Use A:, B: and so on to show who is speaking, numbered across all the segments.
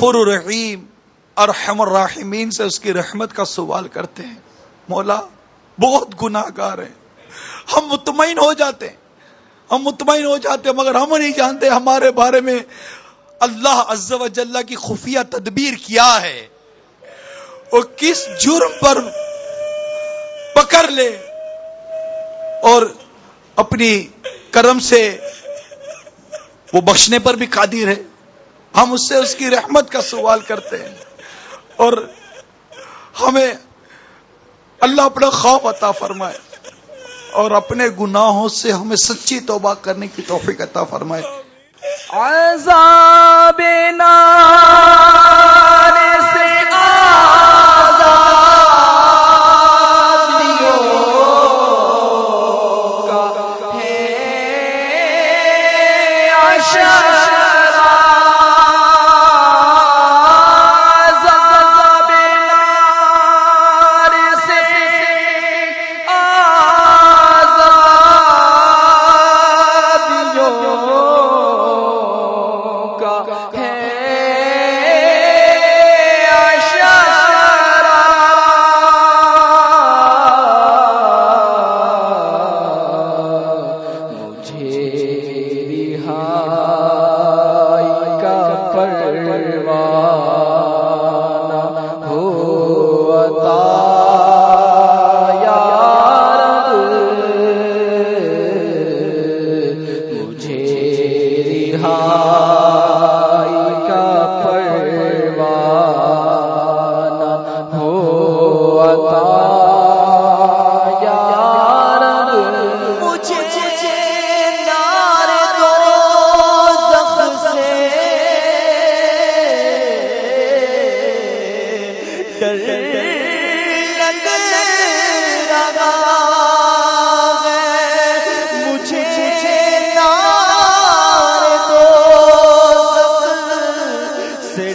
A: غفور الرحیم، ارحم الراحمین سے اس کی رحمت کا سوال کرتے ہیں۔ مولا، بہت گناہ گار ہیں۔ ہم مطمئن ہو جاتے ہیں۔ ہم مطمئن ہو جاتے ہیں، مگر ہم نہیں جانتے ہمارے بارے میں۔ اللہ عز و جلہ کی خفیہ تدبیر کیا ہے۔ وہ کس جرم پر پکڑ لے اور اپنی کرم سے وہ بخشنے پر بھی قادر ہے۔ ہم اس سے اس کی رحمت کا سوال کرتے ہیں اور ہمیں اللہ اپنا خوف عطا فرمائے اور اپنے گناہوں سے ہمیں سچی توبہ کرنے کی توفیق عطا فرمائے۔ عذاب کیا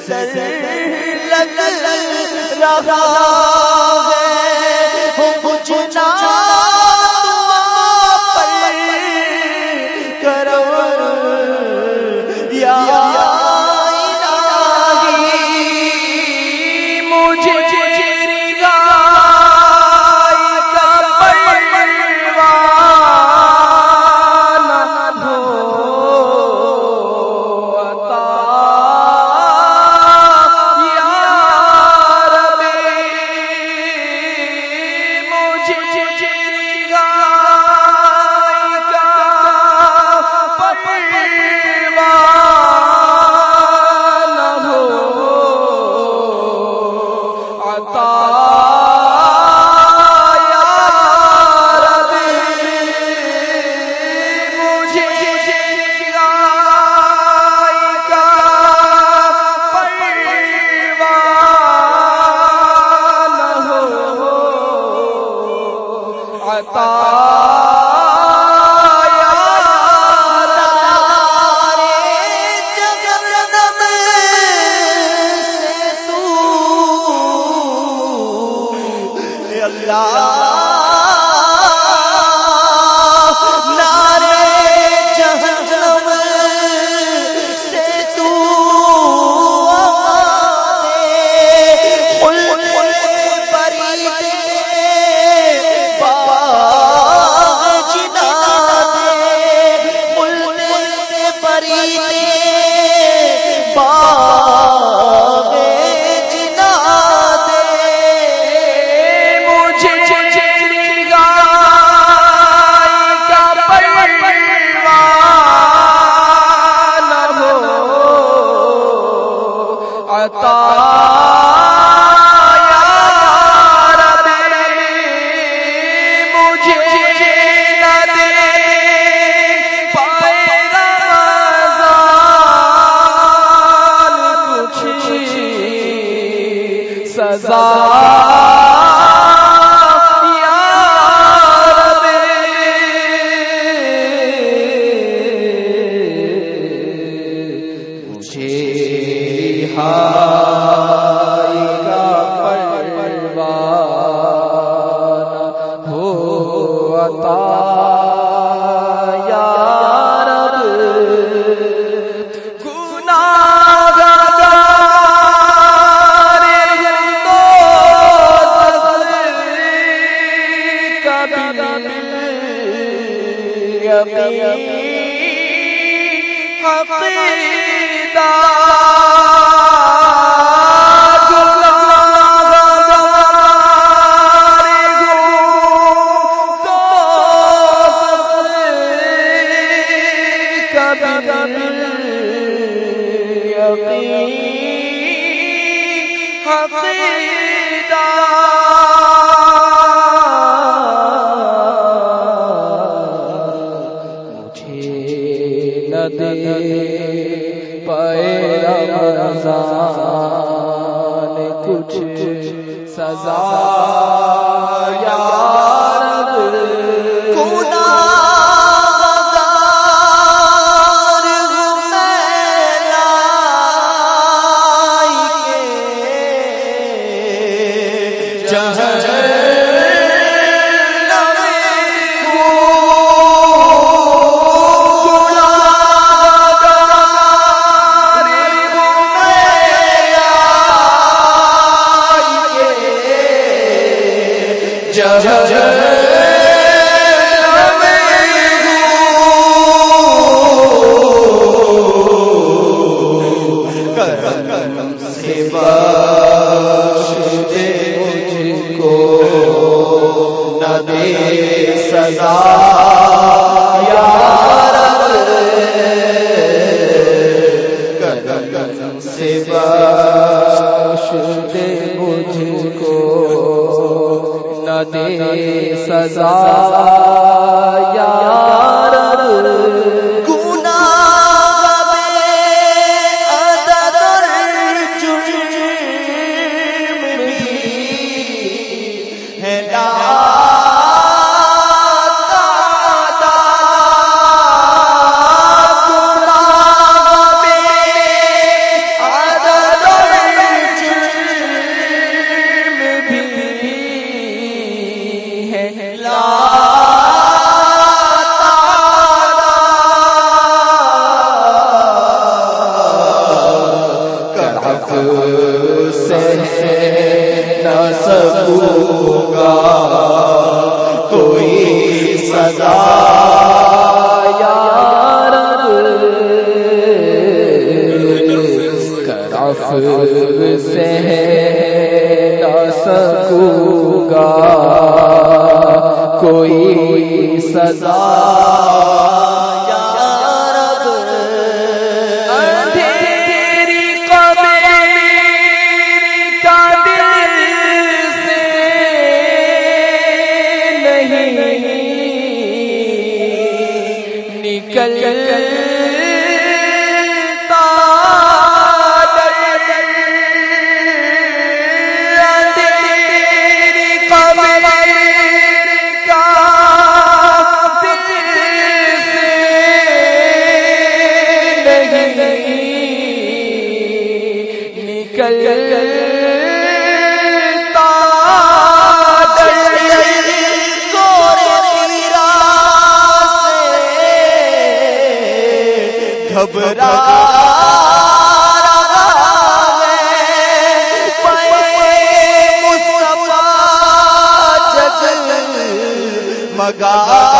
A: سر لگ رہا سزا۔ حقیقت جہاں سزا۔ سکوں گا کوئی سزا کبرا مگا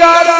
B: کر